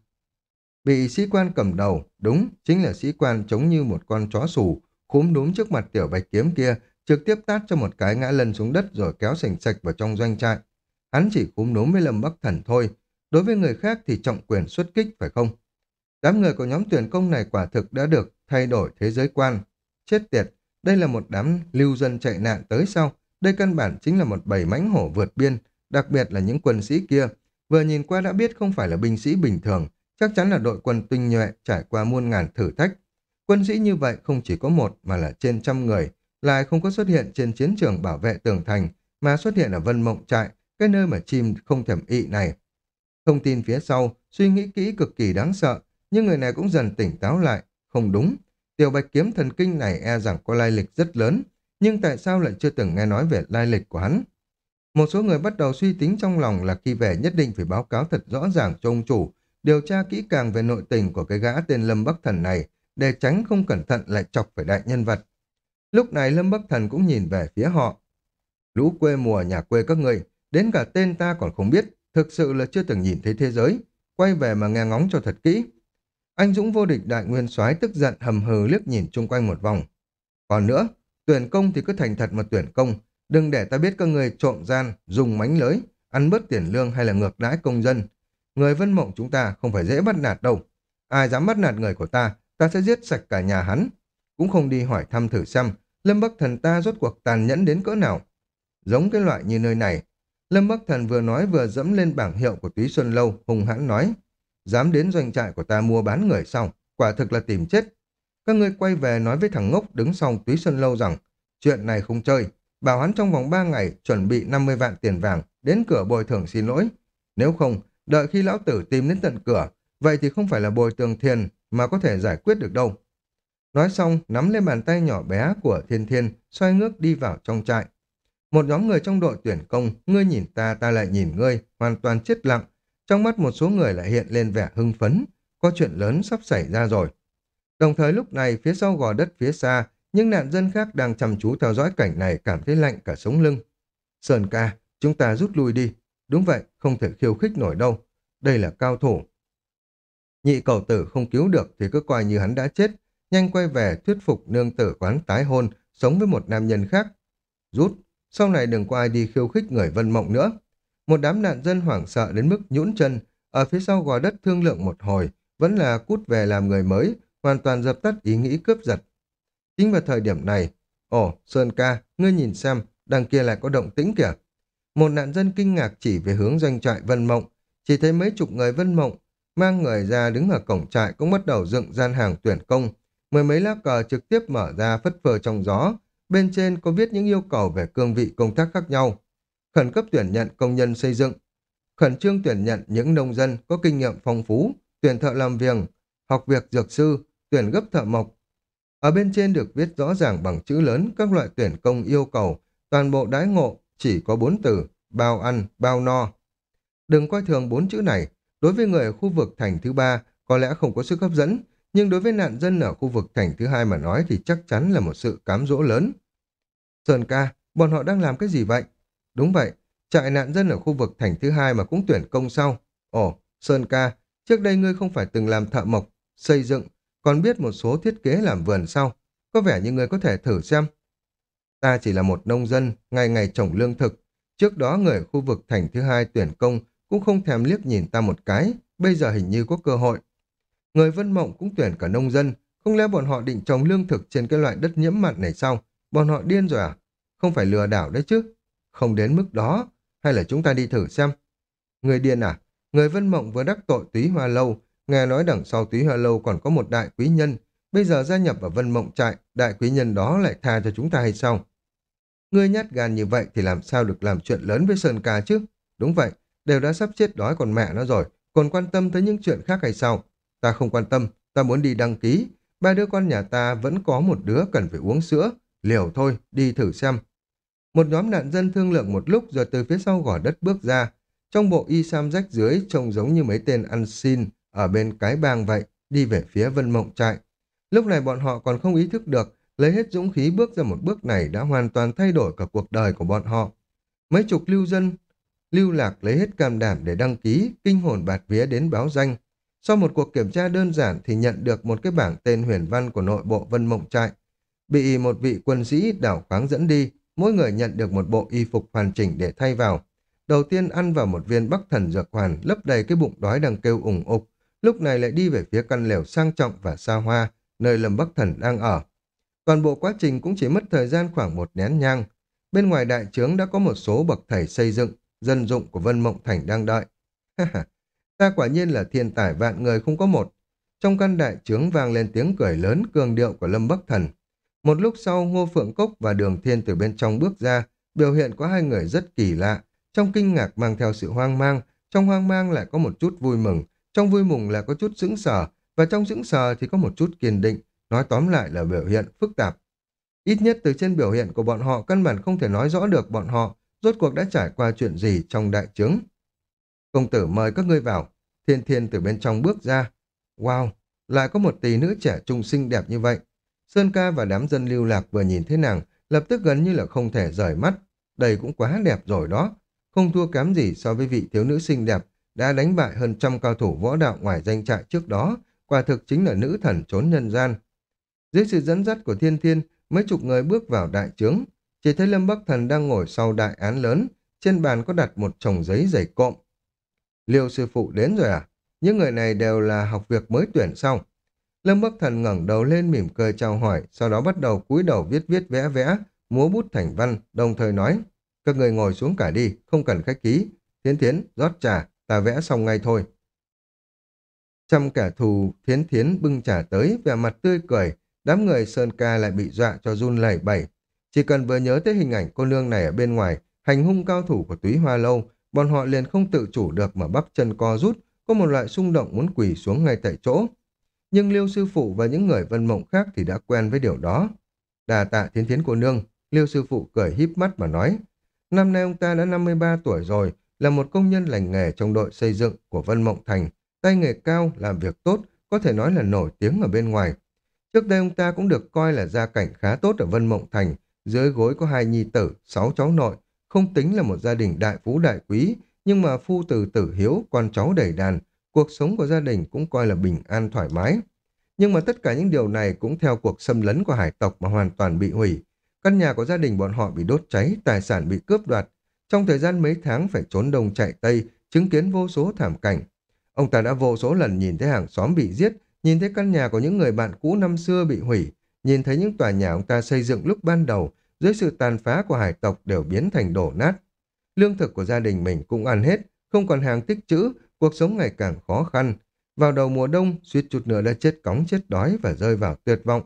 bị sĩ quan cầm đầu, đúng, chính là sĩ quan chống như một con chó sủ, khúm núm trước mặt tiểu bạch kiếm kia, trực tiếp tát cho một cái ngã lăn xuống đất rồi kéo sành sạch vào trong doanh trại. Hắn chỉ khúm núm với Lâm Bắc Thần thôi, Đối với người khác thì trọng quyền xuất kích phải không? Đám người của nhóm tuyển công này quả thực đã được thay đổi thế giới quan. Chết tiệt, đây là một đám lưu dân chạy nạn tới sau. Đây căn bản chính là một bầy mãnh hổ vượt biên, đặc biệt là những quân sĩ kia. Vừa nhìn qua đã biết không phải là binh sĩ bình thường, chắc chắn là đội quân tinh nhuệ trải qua muôn ngàn thử thách. Quân sĩ như vậy không chỉ có một mà là trên trăm người, lại không có xuất hiện trên chiến trường bảo vệ tường thành, mà xuất hiện ở Vân Mộng Trại, cái nơi mà chim không thèm ị này. Thông tin phía sau, suy nghĩ kỹ cực kỳ đáng sợ, nhưng người này cũng dần tỉnh táo lại. Không đúng, tiểu bạch kiếm thần kinh này e rằng có lai lịch rất lớn, nhưng tại sao lại chưa từng nghe nói về lai lịch của hắn? Một số người bắt đầu suy tính trong lòng là khi về nhất định phải báo cáo thật rõ ràng cho ông chủ, điều tra kỹ càng về nội tình của cái gã tên Lâm Bắc Thần này, để tránh không cẩn thận lại chọc phải đại nhân vật. Lúc này Lâm Bắc Thần cũng nhìn về phía họ. Lũ quê mùa nhà quê các người, đến cả tên ta còn không biết, thực sự là chưa từng nhìn thấy thế giới, quay về mà nghe ngóng cho thật kỹ. Anh Dũng vô địch đại nguyên soái tức giận hầm hừ liếc nhìn chung quanh một vòng. Còn nữa, tuyển công thì cứ thành thật mà tuyển công, đừng để ta biết các người trộm gian, dùng mánh lưới, ăn bớt tiền lương hay là ngược đãi công dân. Người vân mộng chúng ta không phải dễ bắt nạt đâu. Ai dám bắt nạt người của ta, ta sẽ giết sạch cả nhà hắn. Cũng không đi hỏi thăm thử xem, Lâm Bắc Thần ta rốt cuộc tàn nhẫn đến cỡ nào. Giống cái loại như nơi này, Lâm Bắc Thần vừa nói vừa dẫm lên bảng hiệu của Túy Xuân Lâu, hùng hãn nói. Dám đến doanh trại của ta mua bán người xong, quả thực là tìm chết. Các ngươi quay về nói với thằng ngốc đứng sau Túy sơn Lâu rằng, chuyện này không chơi, bảo hắn trong vòng 3 ngày chuẩn bị 50 vạn tiền vàng, đến cửa bồi thường xin lỗi. Nếu không, đợi khi lão tử tìm đến tận cửa, vậy thì không phải là bồi thường thiền mà có thể giải quyết được đâu. Nói xong, nắm lên bàn tay nhỏ bé của Thiên Thiên, xoay ngước đi vào trong trại. Một nhóm người trong đội tuyển công, ngươi nhìn ta, ta lại nhìn ngươi, hoàn toàn chết lặng. Trong mắt một số người lại hiện lên vẻ hưng phấn, có chuyện lớn sắp xảy ra rồi. Đồng thời lúc này phía sau gò đất phía xa, những nạn dân khác đang chăm chú theo dõi cảnh này cảm thấy lạnh cả sống lưng. Sơn ca, chúng ta rút lui đi. Đúng vậy, không thể khiêu khích nổi đâu. Đây là cao thủ. Nhị cầu tử không cứu được thì cứ coi như hắn đã chết. Nhanh quay về thuyết phục nương tử quán tái hôn, sống với một nam nhân khác. Rút, sau này đừng có ai đi khiêu khích người vân mộng nữa. Một đám nạn dân hoảng sợ đến mức nhũn chân, ở phía sau gò đất thương lượng một hồi, vẫn là cút về làm người mới, hoàn toàn dập tắt ý nghĩ cướp giật. Chính vào thời điểm này, ồ, Sơn ca, ngươi nhìn xem, đằng kia lại có động tĩnh kìa. Một nạn dân kinh ngạc chỉ về hướng doanh trại Vân Mộng, chỉ thấy mấy chục người Vân Mộng mang người ra đứng ở cổng trại cũng bắt đầu dựng gian hàng tuyển công. Mười mấy lá cờ trực tiếp mở ra phất phơ trong gió, bên trên có viết những yêu cầu về cương vị công tác khác nhau. Khẩn cấp tuyển nhận công nhân xây dựng, khẩn trương tuyển nhận những nông dân có kinh nghiệm phong phú, tuyển thợ làm việc, học việc dược sư, tuyển gấp thợ mộc. Ở bên trên được viết rõ ràng bằng chữ lớn các loại tuyển công yêu cầu, toàn bộ đái ngộ chỉ có bốn từ, bao ăn, bao no. Đừng coi thường bốn chữ này, đối với người ở khu vực thành thứ ba có lẽ không có sức hấp dẫn, nhưng đối với nạn dân ở khu vực thành thứ hai mà nói thì chắc chắn là một sự cám dỗ lớn. Sơn ca, bọn họ đang làm cái gì vậy? Đúng vậy, trại nạn dân ở khu vực thành thứ hai mà cũng tuyển công sau. Ồ, Sơn ca, trước đây ngươi không phải từng làm thợ mộc, xây dựng, còn biết một số thiết kế làm vườn sau. Có vẻ như ngươi có thể thử xem. Ta chỉ là một nông dân, ngày ngày trồng lương thực. Trước đó người khu vực thành thứ hai tuyển công cũng không thèm liếc nhìn ta một cái, bây giờ hình như có cơ hội. Người Vân Mộng cũng tuyển cả nông dân, không lẽ bọn họ định trồng lương thực trên cái loại đất nhiễm mặn này sao? Bọn họ điên rồi à? Không phải lừa đảo đấy chứ? Không đến mức đó, hay là chúng ta đi thử xem? Người điên à? Người Vân Mộng vừa đắc tội túy hoa lâu, nghe nói đằng sau túy hoa lâu còn có một đại quý nhân, bây giờ gia nhập vào Vân Mộng trại, đại quý nhân đó lại tha cho chúng ta hay sao? Ngươi nhát gan như vậy thì làm sao được làm chuyện lớn với Sơn Ca chứ? Đúng vậy, đều đã sắp chết đói còn mẹ nó rồi, còn quan tâm tới những chuyện khác hay sao? Ta không quan tâm, ta muốn đi đăng ký. Ba đứa con nhà ta vẫn có một đứa cần phải uống sữa. Liều thôi, đi thử xem. Một nhóm nạn dân thương lượng một lúc rồi từ phía sau gò đất bước ra. Trong bộ y sam rách dưới trông giống như mấy tên ăn xin ở bên cái bang vậy, đi về phía vân mộng trại. Lúc này bọn họ còn không ý thức được, lấy hết dũng khí bước ra một bước này đã hoàn toàn thay đổi cả cuộc đời của bọn họ. Mấy chục lưu dân lưu lạc lấy hết cam đảm để đăng ký, kinh hồn bạt vía đến báo danh. Sau một cuộc kiểm tra đơn giản thì nhận được một cái bảng tên huyền văn của nội bộ Vân Mộng Trại. Bị một vị quân sĩ đảo khoáng dẫn đi, mỗi người nhận được một bộ y phục hoàn chỉnh để thay vào. Đầu tiên ăn vào một viên bắc thần dược hoàn, lấp đầy cái bụng đói đang kêu ủng ục. Lúc này lại đi về phía căn lều sang trọng và xa hoa, nơi Lâm Bắc Thần đang ở. Toàn bộ quá trình cũng chỉ mất thời gian khoảng một nén nhang. Bên ngoài đại trướng đã có một số bậc thầy xây dựng, dân dụng của Vân Mộng Thành đang đợi. Ta quả nhiên là thiên tài vạn người không có một. Trong căn đại trướng vang lên tiếng cười lớn cường điệu của Lâm Bắc Thần. Một lúc sau Ngô Phượng Cốc và Đường Thiên từ bên trong bước ra, biểu hiện của hai người rất kỳ lạ. Trong kinh ngạc mang theo sự hoang mang, trong hoang mang lại có một chút vui mừng, trong vui mừng là có chút sững sờ, và trong sững sờ thì có một chút kiên định, nói tóm lại là biểu hiện phức tạp. Ít nhất từ trên biểu hiện của bọn họ căn bản không thể nói rõ được bọn họ rốt cuộc đã trải qua chuyện gì trong đại trướng. Công tử mời các ngươi vào, thiên thiên từ bên trong bước ra. Wow, lại có một tỷ nữ trẻ trung xinh đẹp như vậy. Sơn ca và đám dân lưu lạc vừa nhìn thấy nàng, lập tức gần như là không thể rời mắt. Đây cũng quá đẹp rồi đó. Không thua kém gì so với vị thiếu nữ xinh đẹp đã đánh bại hơn trăm cao thủ võ đạo ngoài danh trại trước đó, quả thực chính là nữ thần trốn nhân gian. Dưới sự dẫn dắt của thiên thiên, mấy chục người bước vào đại trướng, chỉ thấy Lâm Bắc Thần đang ngồi sau đại án lớn, trên bàn có đặt một chồng giấy dày cộm. Liêu sư phụ đến rồi à? Những người này đều là học việc mới tuyển xong. Lâm Bắc Thần ngẩng đầu lên mỉm cười chào hỏi, sau đó bắt đầu cúi đầu viết viết vẽ vẽ, múa bút thành văn, đồng thời nói, các người ngồi xuống cả đi, không cần khách ký. Thiến thiến, rót trà, ta vẽ xong ngay thôi. Trăm kẻ thù thiến thiến bưng trả tới, vẻ mặt tươi cười, đám người Sơn Ca lại bị dọa cho run lẩy bẩy. Chỉ cần vừa nhớ tới hình ảnh cô nương này ở bên ngoài, hành hung cao thủ của túy hoa lâu, bọn họ liền không tự chủ được mà bắp chân co rút, có một loại xung động muốn quỳ xuống ngay tại chỗ. Nhưng Liêu sư phụ và những người vân mộng khác thì đã quen với điều đó. Đà tạ thiến thiến cô nương, Liêu sư phụ cười híp mắt mà nói. Năm nay ông ta đã 53 tuổi rồi, là một công nhân lành nghề trong đội xây dựng của Vân Mộng Thành, tay nghề cao, làm việc tốt, có thể nói là nổi tiếng ở bên ngoài. Trước đây ông ta cũng được coi là gia cảnh khá tốt ở Vân Mộng Thành, dưới gối có hai nhi tử, sáu cháu nội, không tính là một gia đình đại phú đại quý, nhưng mà phu từ tử hiếu, con cháu đầy đàn, cuộc sống của gia đình cũng coi là bình an thoải mái. Nhưng mà tất cả những điều này cũng theo cuộc xâm lấn của hải tộc mà hoàn toàn bị hủy. Căn nhà của gia đình bọn họ bị đốt cháy, tài sản bị cướp đoạt trong thời gian mấy tháng phải trốn đông chạy tây, chứng kiến vô số thảm cảnh. Ông ta đã vô số lần nhìn thấy hàng xóm bị giết, nhìn thấy căn nhà của những người bạn cũ năm xưa bị hủy, nhìn thấy những tòa nhà ông ta xây dựng lúc ban đầu, dưới sự tàn phá của hải tộc đều biến thành đổ nát. Lương thực của gia đình mình cũng ăn hết, không còn hàng tích trữ, cuộc sống ngày càng khó khăn. Vào đầu mùa đông, suýt chút nữa đã chết cóng chết đói và rơi vào tuyệt vọng.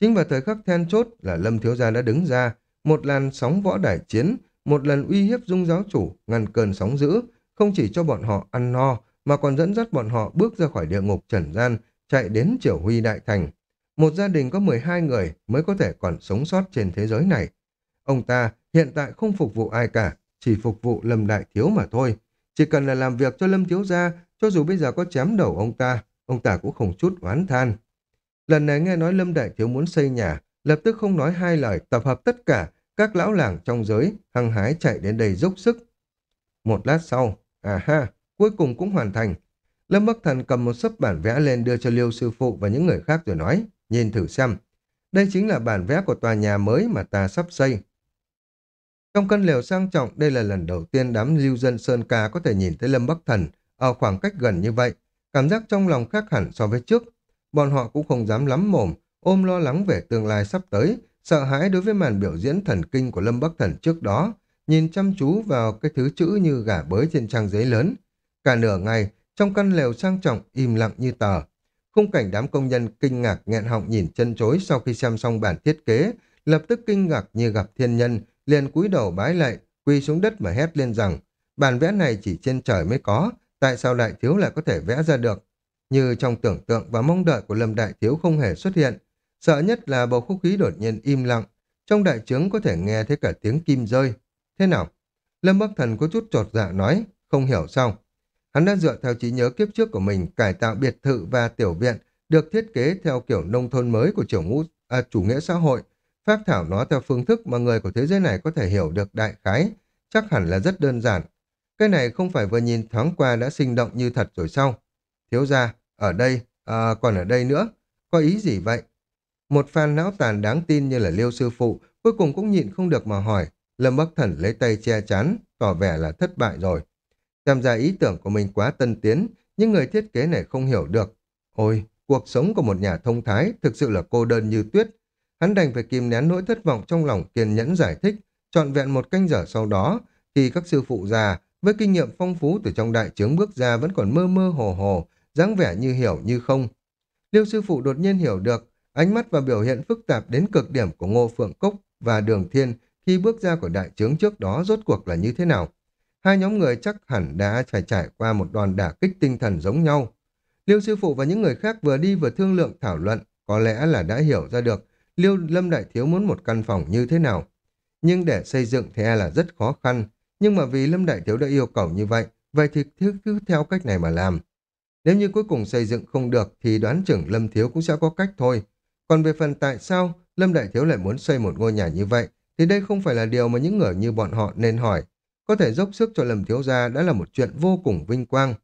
Chính vào thời khắc then chốt là Lâm Thiếu Gia đã đứng ra, một làn sóng võ đài chiến, một lần uy hiếp dung giáo chủ, ngăn cơn sóng dữ, không chỉ cho bọn họ ăn no, mà còn dẫn dắt bọn họ bước ra khỏi địa ngục trần gian, chạy đến triều huy đại thành. Một gia đình có 12 người mới có thể còn sống sót trên thế giới này. Ông ta hiện tại không phục vụ ai cả, chỉ phục vụ Lâm Đại Thiếu mà thôi. Chỉ cần là làm việc cho Lâm Thiếu gia, cho dù bây giờ có chém đầu ông ta, ông ta cũng không chút oán than. Lần này nghe nói Lâm Đại Thiếu muốn xây nhà, lập tức không nói hai lời, tập hợp tất cả các lão làng trong giới, hăng hái chạy đến đây dốc sức. Một lát sau, à ha, cuối cùng cũng hoàn thành. Lâm Bắc Thần cầm một sấp bản vẽ lên đưa cho Liêu Sư Phụ và những người khác rồi nói, nhìn thử xem. Đây chính là bản vẽ của tòa nhà mới mà ta sắp xây. Trong căn lều sang trọng, đây là lần đầu tiên đám lưu dân Sơn Ca có thể nhìn thấy Lâm Bắc Thần ở khoảng cách gần như vậy. Cảm giác trong lòng khác hẳn so với trước. Bọn họ cũng không dám lắm mồm, ôm lo lắng về tương lai sắp tới, sợ hãi đối với màn biểu diễn thần kinh của Lâm Bắc Thần trước đó, nhìn chăm chú vào cái thứ chữ như gà bới trên trang giấy lớn. Cả nửa ngày, trong căn lều sang trọng, im lặng như tờ. Khung cảnh đám công nhân kinh ngạc nghẹn họng nhìn chân chối sau khi xem xong bản thiết kế, lập tức kinh ngạc như gặp thiên nhân, liền cúi đầu bái lạy, quỳ xuống đất mà hét lên rằng, bản vẽ này chỉ trên trời mới có, tại sao đại thiếu lại có thể vẽ ra được? Như trong tưởng tượng và mong đợi của Lâm Đại Thiếu không hề xuất hiện, sợ nhất là bầu không khí đột nhiên im lặng, trong đại trướng có thể nghe thấy cả tiếng kim rơi. Thế nào? Lâm Bắc Thần có chút trột dạ nói, không hiểu sao. Hắn đã dựa theo trí nhớ kiếp trước của mình cải tạo biệt thự và tiểu viện được thiết kế theo kiểu nông thôn mới của chủ, ngũ, à, chủ nghĩa xã hội, phát thảo nó theo phương thức mà người của thế giới này có thể hiểu được đại khái, chắc hẳn là rất đơn giản. Cái này không phải vừa nhìn thoáng qua đã sinh động như thật rồi sao? Thiếu ra, ở đây, à, còn ở đây nữa, có ý gì vậy? Một fan não tàn đáng tin như là liêu sư phụ, cuối cùng cũng nhịn không được mà hỏi. Lâm Bắc Thần lấy tay che chắn, tỏ vẻ là thất bại rồi. Xem ra ý tưởng của mình quá tân tiến, nhưng người thiết kế này không hiểu được. Ôi, cuộc sống của một nhà thông thái thực sự là cô đơn như tuyết. Hắn đành phải kìm nén nỗi thất vọng trong lòng kiên nhẫn giải thích, trọn vẹn một canh giờ sau đó, thì các sư phụ già với kinh nghiệm phong phú từ trong đại trướng bước ra vẫn còn mơ mơ hồ hồ, dáng vẻ như hiểu như không. Liêu sư phụ đột nhiên hiểu được, ánh mắt và biểu hiện phức tạp đến cực điểm của Ngô Phượng Cốc và Đường Thiên khi bước ra của đại trướng trước đó rốt cuộc là như thế nào. Hai nhóm người chắc hẳn đã phải trải qua một đòn đả kích tinh thần giống nhau. Liêu sư phụ và những người khác vừa đi vừa thương lượng thảo luận, có lẽ là đã hiểu ra được Liêu Lâm Đại Thiếu muốn một căn phòng như thế nào. Nhưng để xây dựng thì e là rất khó khăn, nhưng mà vì Lâm Đại Thiếu đã yêu cầu như vậy, vậy thì cứ, cứ theo cách này mà làm. Nếu như cuối cùng xây dựng không được thì đoán chừng Lâm Thiếu cũng sẽ có cách thôi. Còn về phần tại sao Lâm Đại Thiếu lại muốn xây một ngôi nhà như vậy thì đây không phải là điều mà những người như bọn họ nên hỏi. Có thể dốc sức cho Lâm Thiếu gia đã là một chuyện vô cùng vinh quang.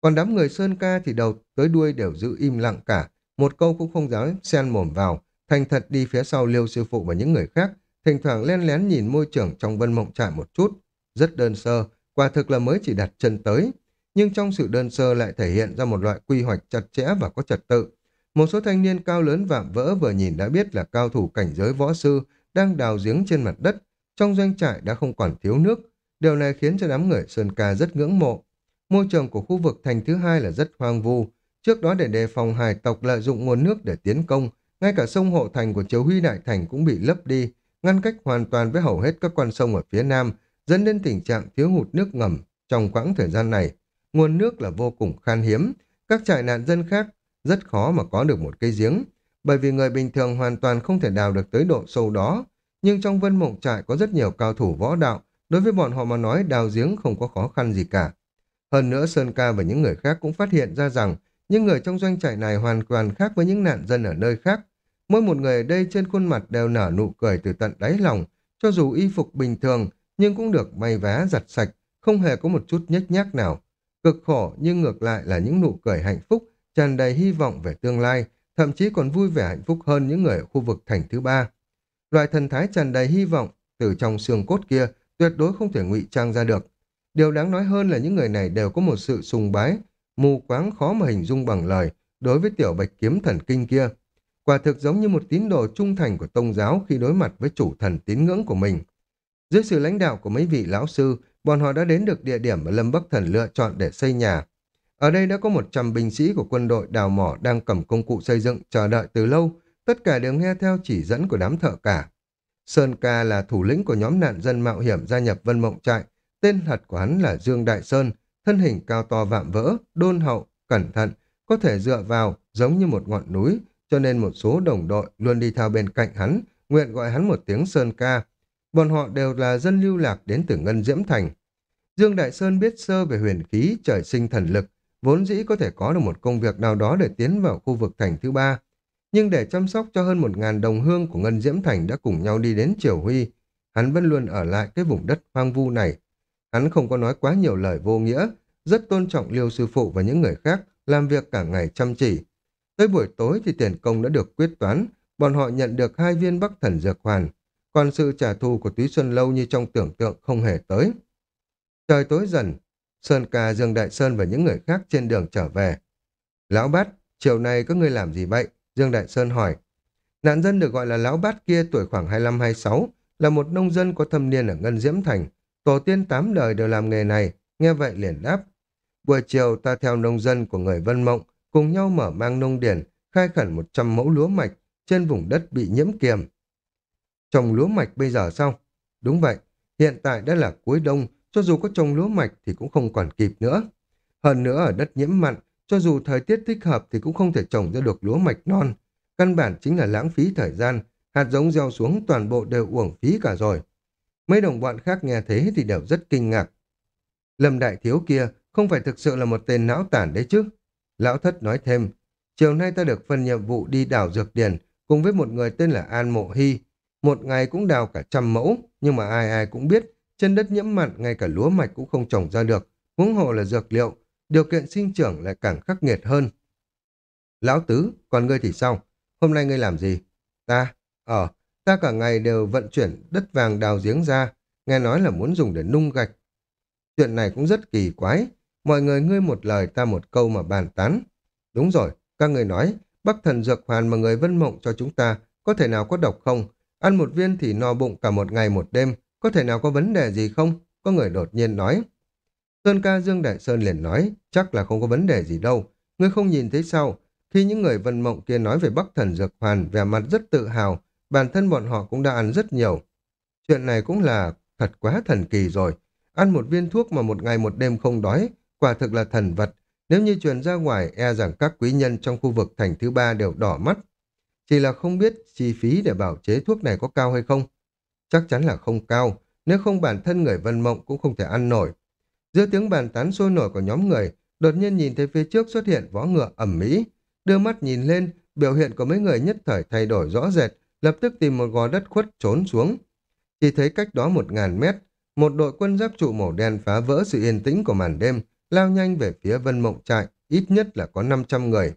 Còn đám người Sơn Ca thì đầu tới đuôi đều giữ im lặng cả, một câu cũng không dám xen mồm vào, thành thật đi phía sau Liêu sư phụ và những người khác, thỉnh thoảng len lén nhìn môi trường trong vân mộng trại một chút. Rất đơn sơ, quả thực là mới chỉ đặt chân tới. Nhưng trong sự đơn sơ lại thể hiện ra một loại quy hoạch chặt chẽ và có trật tự. Một số thanh niên cao lớn vạm vỡ vừa nhìn đã biết là cao thủ cảnh giới võ sư đang đào giếng trên mặt đất. Trong doanh trại đã không còn thiếu nước. Điều này khiến cho đám người Sơn Ca rất ngưỡng mộ. Môi trường của khu vực thành thứ hai là rất hoang vu. Trước đó để đề phòng hải tộc lợi dụng nguồn nước để tiến công, ngay cả sông hộ thành của Triều Huy Đại Thành cũng bị lấp đi, ngăn cách hoàn toàn với hầu hết các con sông ở phía nam, dẫn đến tình trạng thiếu hụt nước ngầm trong quãng thời gian này. Nguồn nước là vô cùng khan hiếm, các trại nạn dân khác rất khó mà có được một cây giếng, bởi vì người bình thường hoàn toàn không thể đào được tới độ sâu đó. Nhưng trong vân mộng trại có rất nhiều cao thủ võ đạo, đối với bọn họ mà nói đào giếng không có khó khăn gì cả. Hơn nữa Sơn Ca và những người khác cũng phát hiện ra rằng những người trong doanh trại này hoàn toàn khác với những nạn dân ở nơi khác. Mỗi một người ở đây trên khuôn mặt đều nở nụ cười từ tận đáy lòng, cho dù y phục bình thường nhưng cũng được may vá giặt sạch, không hề có một chút nhếch nhác nào. Cực khổ nhưng ngược lại là những nụ cười hạnh phúc, tràn đầy hy vọng về tương lai, thậm chí còn vui vẻ hạnh phúc hơn những người ở khu vực thành thứ ba. Loại thần thái tràn đầy hy vọng từ trong xương cốt kia tuyệt đối không thể ngụy trang ra được. Điều đáng nói hơn là những người này đều có một sự sùng bái, mù quáng khó mà hình dung bằng lời đối với tiểu bạch kiếm thần kinh kia. Quả thực giống như một tín đồ trung thành của tông giáo khi đối mặt với chủ thần tín ngưỡng của mình. Dưới sự lãnh đạo của mấy vị lão sư, bọn họ đã đến được địa điểm mà Lâm Bắc Thần lựa chọn để xây nhà. Ở đây đã có 100 binh sĩ của quân đội đào mỏ đang cầm công cụ xây dựng chờ đợi từ lâu, tất cả đều nghe theo chỉ dẫn của đám thợ cả. Sơn Ca là thủ lĩnh của nhóm nạn dân mạo hiểm gia nhập Vân Mộng Trại, tên thật của hắn là Dương Đại Sơn, thân hình cao to vạm vỡ, đôn hậu, cẩn thận, có thể dựa vào giống như một ngọn núi, cho nên một số đồng đội luôn đi theo bên cạnh hắn, nguyện gọi hắn một tiếng Sơn Ca. Bọn họ đều là dân lưu lạc đến từ Ngân Diễm Thành. Dương Đại Sơn biết sơ về huyền khí, trời sinh thần lực, vốn dĩ có thể có được một công việc nào đó để tiến vào khu vực thành thứ ba. Nhưng để chăm sóc cho hơn một ngàn đồng hương của Ngân Diễm Thành đã cùng nhau đi đến Triều Huy, hắn vẫn luôn ở lại cái vùng đất hoang vu này. Hắn không có nói quá nhiều lời vô nghĩa, rất tôn trọng liêu sư phụ và những người khác, làm việc cả ngày chăm chỉ. Tới buổi tối thì tiền công đã được quyết toán, bọn họ nhận được hai viên bắc thần dược hoàn, còn sự trả thù của Túy Xuân Lâu như trong tưởng tượng không hề tới. Trời tối dần, Sơn Ca, Dương Đại Sơn và những người khác trên đường trở về. Lão Bát, chiều nay các ngươi làm gì vậy? Dương Đại Sơn hỏi. Nạn dân được gọi là Lão Bát kia tuổi khoảng 25-26, là một nông dân có thâm niên ở Ngân Diễm Thành. Tổ tiên tám đời đều làm nghề này, nghe vậy liền đáp. Buổi chiều ta theo nông dân của người Vân Mộng, cùng nhau mở mang nông điển, khai khẩn 100 mẫu lúa mạch trên vùng đất bị nhiễm kiềm. Trồng lúa mạch bây giờ sao? Đúng vậy, hiện tại đã là cuối đông, cho dù có trồng lúa mạch thì cũng không còn kịp nữa. Hơn nữa ở đất nhiễm mặn, cho dù thời tiết thích hợp thì cũng không thể trồng ra được lúa mạch non. Căn bản chính là lãng phí thời gian, hạt giống gieo xuống toàn bộ đều uổng phí cả rồi. Mấy đồng bọn khác nghe thế thì đều rất kinh ngạc. Lâm đại thiếu kia không phải thực sự là một tên não tản đấy chứ. Lão thất nói thêm, chiều nay ta được phân nhiệm vụ đi đào dược điền cùng với một người tên là An Mộ Hy. Một ngày cũng đào cả trăm mẫu, nhưng mà ai ai cũng biết, trên đất nhiễm mặn ngay cả lúa mạch cũng không trồng ra được, huống hộ là dược liệu, điều kiện sinh trưởng lại càng khắc nghiệt hơn. Lão Tứ, còn ngươi thì sao? Hôm nay ngươi làm gì? Ta? Ờ, ta cả ngày đều vận chuyển đất vàng đào giếng ra, nghe nói là muốn dùng để nung gạch. Chuyện này cũng rất kỳ quái, mọi người ngươi một lời ta một câu mà bàn tán. Đúng rồi, các người nói, bắc thần dược hoàn mà người vân mộng cho chúng ta có thể nào có độc không? Ăn một viên thì no bụng cả một ngày một đêm, có thể nào có vấn đề gì không? Có người đột nhiên nói. Sơn ca Dương Đại Sơn liền nói, chắc là không có vấn đề gì đâu. Ngươi không nhìn thấy sao? Khi những người vân mộng kia nói về Bắc Thần Dược Hoàn, vẻ mặt rất tự hào, bản thân bọn họ cũng đã ăn rất nhiều. Chuyện này cũng là thật quá thần kỳ rồi. Ăn một viên thuốc mà một ngày một đêm không đói, quả thực là thần vật. Nếu như truyền ra ngoài, e rằng các quý nhân trong khu vực thành thứ ba đều đỏ mắt. Chỉ là không biết chi phí để bảo chế thuốc này có cao hay không. Chắc chắn là không cao, nếu không bản thân người vân mộng cũng không thể ăn nổi. Giữa tiếng bàn tán sôi nổi của nhóm người, đột nhiên nhìn thấy phía trước xuất hiện võ ngựa ẩm mỹ. Đưa mắt nhìn lên, biểu hiện của mấy người nhất thời thay đổi rõ rệt, lập tức tìm một gò đất khuất trốn xuống. Chỉ thấy cách đó một ngàn mét, một đội quân giáp trụ màu đen phá vỡ sự yên tĩnh của màn đêm, lao nhanh về phía vân mộng trại, ít nhất là có 500 người.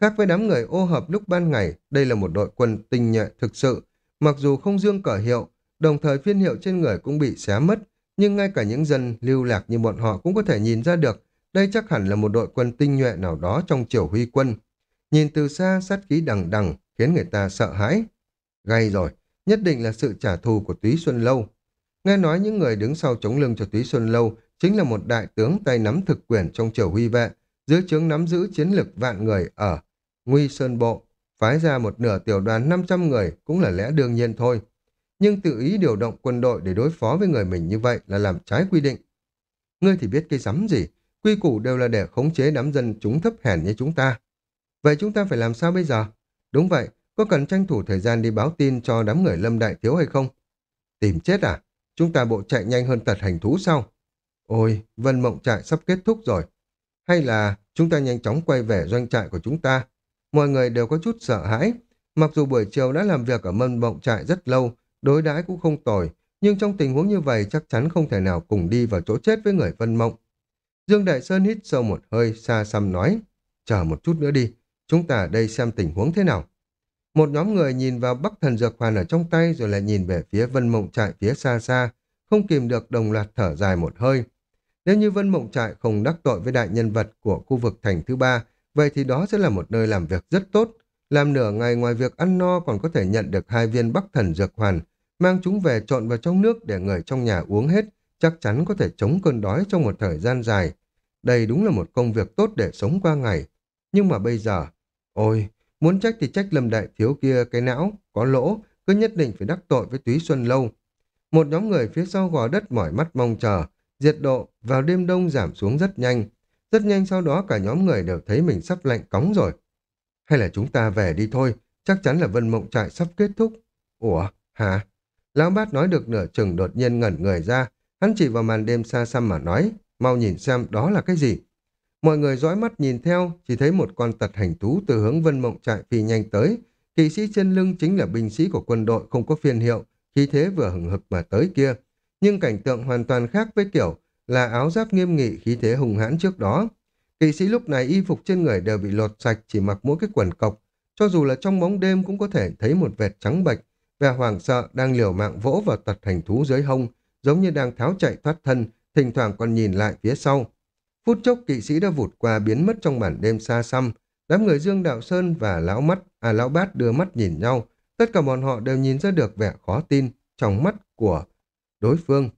Khác với đám người ô hợp lúc ban ngày, đây là một đội quân tinh nhuệ thực sự, mặc dù không dương cờ hiệu, đồng thời phiên hiệu trên người cũng bị xé mất, nhưng ngay cả những dân lưu lạc như bọn họ cũng có thể nhìn ra được, đây chắc hẳn là một đội quân tinh nhuệ nào đó trong triều huy quân. Nhìn từ xa sát khí đằng đằng, khiến người ta sợ hãi. Gây rồi, nhất định là sự trả thù của Túy Xuân Lâu. Nghe nói những người đứng sau chống lưng cho Túy Xuân Lâu chính là một đại tướng tay nắm thực quyền trong triều huy vệ, dưới trướng nắm giữ chiến lực vạn người ở Nguy Sơn Bộ, phái ra một nửa tiểu đoàn 500 người cũng là lẽ đương nhiên thôi nhưng tự ý điều động quân đội để đối phó với người mình như vậy là làm trái quy định. Ngươi thì biết cái rắm gì, quy củ đều là để khống chế đám dân chúng thấp hèn như chúng ta. Vậy chúng ta phải làm sao bây giờ? Đúng vậy, có cần tranh thủ thời gian đi báo tin cho đám người lâm đại thiếu hay không? Tìm chết à? Chúng ta bộ chạy nhanh hơn tật hành thú sao? Ôi, vân mộng trại sắp kết thúc rồi. Hay là chúng ta nhanh chóng quay về doanh trại của chúng ta? Mọi người đều có chút sợ hãi. Mặc dù buổi chiều đã làm việc ở mân mộng trại rất lâu, đối đãi cũng không tồi, nhưng trong tình huống như vậy chắc chắn không thể nào cùng đi vào chỗ chết với người Vân Mộng. Dương Đại Sơn hít sâu một hơi, xa xăm nói, chờ một chút nữa đi, chúng ta ở đây xem tình huống thế nào. Một nhóm người nhìn vào bắc thần dược hoàn ở trong tay rồi lại nhìn về phía Vân Mộng trại phía xa xa, không kìm được đồng loạt thở dài một hơi. Nếu như Vân Mộng Trại không đắc tội với đại nhân vật của khu vực thành thứ ba, vậy thì đó sẽ là một nơi làm việc rất tốt. Làm nửa ngày ngoài việc ăn no còn có thể nhận được hai viên bắc thần dược hoàn, mang chúng về trộn vào trong nước để người trong nhà uống hết, chắc chắn có thể chống cơn đói trong một thời gian dài. Đây đúng là một công việc tốt để sống qua ngày. Nhưng mà bây giờ, ôi, muốn trách thì trách lâm đại thiếu kia cái não, có lỗ, cứ nhất định phải đắc tội với túy xuân lâu. Một nhóm người phía sau gò đất mỏi mắt mong chờ, diệt độ vào đêm đông giảm xuống rất nhanh. Rất nhanh sau đó cả nhóm người đều thấy mình sắp lạnh cóng rồi. Hay là chúng ta về đi thôi, chắc chắn là vân mộng trại sắp kết thúc. Ủa, hả? Lão bát nói được nửa chừng đột nhiên ngẩn người ra, hắn chỉ vào màn đêm xa xăm mà nói, mau nhìn xem đó là cái gì. Mọi người dõi mắt nhìn theo, chỉ thấy một con tật hành thú từ hướng vân mộng trại phi nhanh tới. Kỵ sĩ trên lưng chính là binh sĩ của quân đội không có phiên hiệu, khí thế vừa hừng hực mà tới kia. Nhưng cảnh tượng hoàn toàn khác với kiểu là áo giáp nghiêm nghị khí thế hùng hãn trước đó. Kỵ sĩ lúc này y phục trên người đều bị lột sạch chỉ mặc mỗi cái quần cộc. Cho dù là trong bóng đêm cũng có thể thấy một vệt trắng bệch, vẻ hoảng sợ đang liều mạng vỗ vào tật hành thú dưới hông, giống như đang tháo chạy thoát thân, thỉnh thoảng còn nhìn lại phía sau. Phút chốc kỵ sĩ đã vụt qua biến mất trong màn đêm xa xăm, đám người Dương Đạo Sơn và lão mắt, à lão bát đưa mắt nhìn nhau, tất cả bọn họ đều nhìn ra được vẻ khó tin trong mắt của đối phương.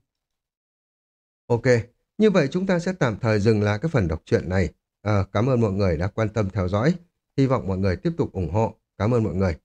Ok, như vậy chúng ta sẽ tạm thời dừng lại cái phần đọc truyện này. À, cảm ơn mọi người đã quan tâm theo dõi. Hy vọng mọi người tiếp tục ủng hộ. Cảm ơn mọi người.